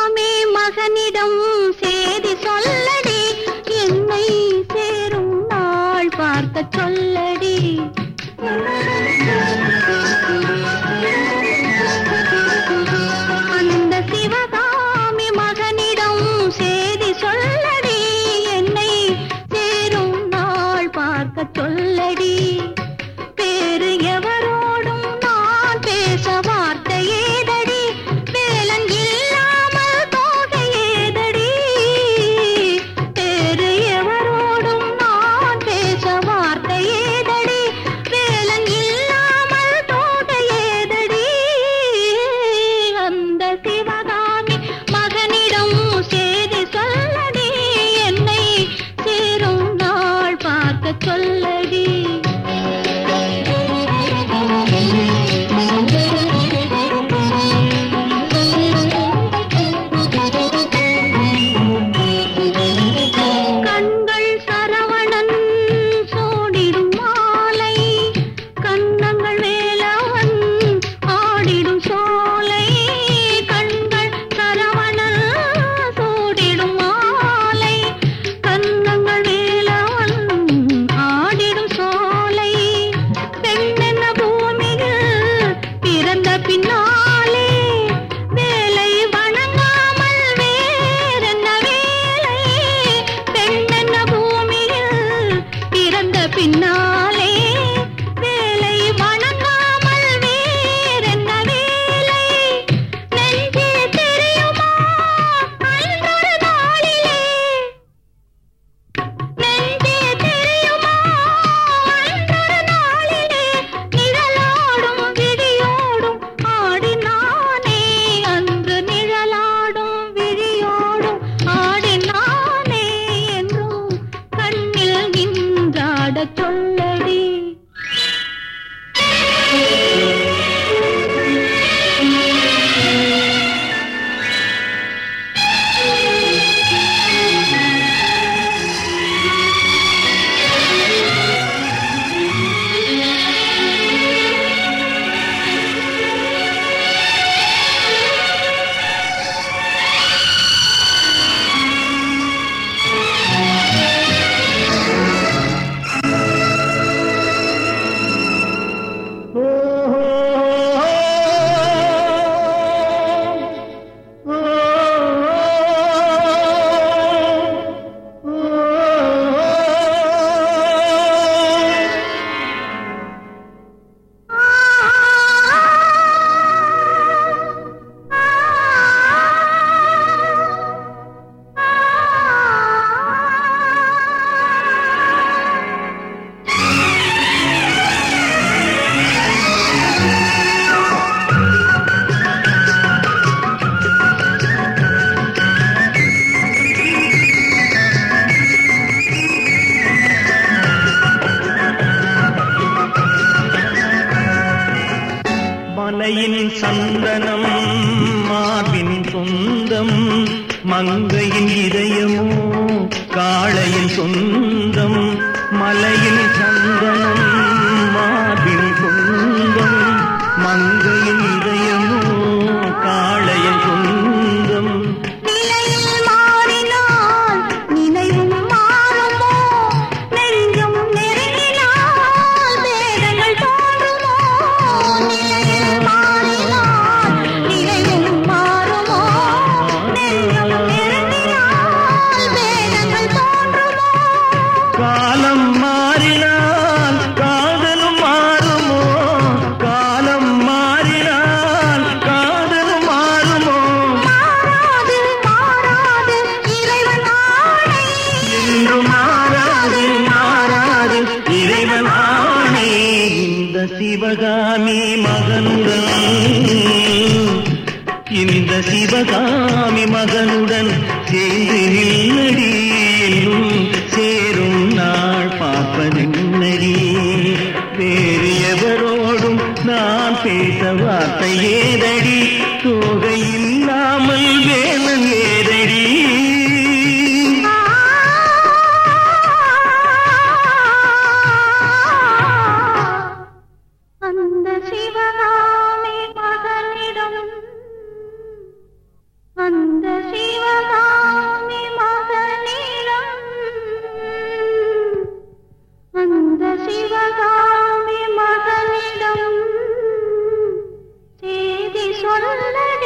எல்லாமே மகனிடம் சேதி சொல்லடி என்னை சேரும் நாள் பார்க்க சொல்ல பிறந்த பின்னா மலையின் சந்தனம் மார்பின் சொந்தம் மங்கையின் இதயமோ காளையின் சொந்தம் மலையின் சந்தனம் மார்பின் சொந்தம் மங்கை சிவகாமி மகனுடன். இந்த சிவகாமி மகனுடன் சேர்ந்து நில்லடி. என்னும் சேரும் நாள் பார்ப்பதென்னடி. வேறு எவரோடும் நான் பேச வார்த்தை ஏதடி. அருளே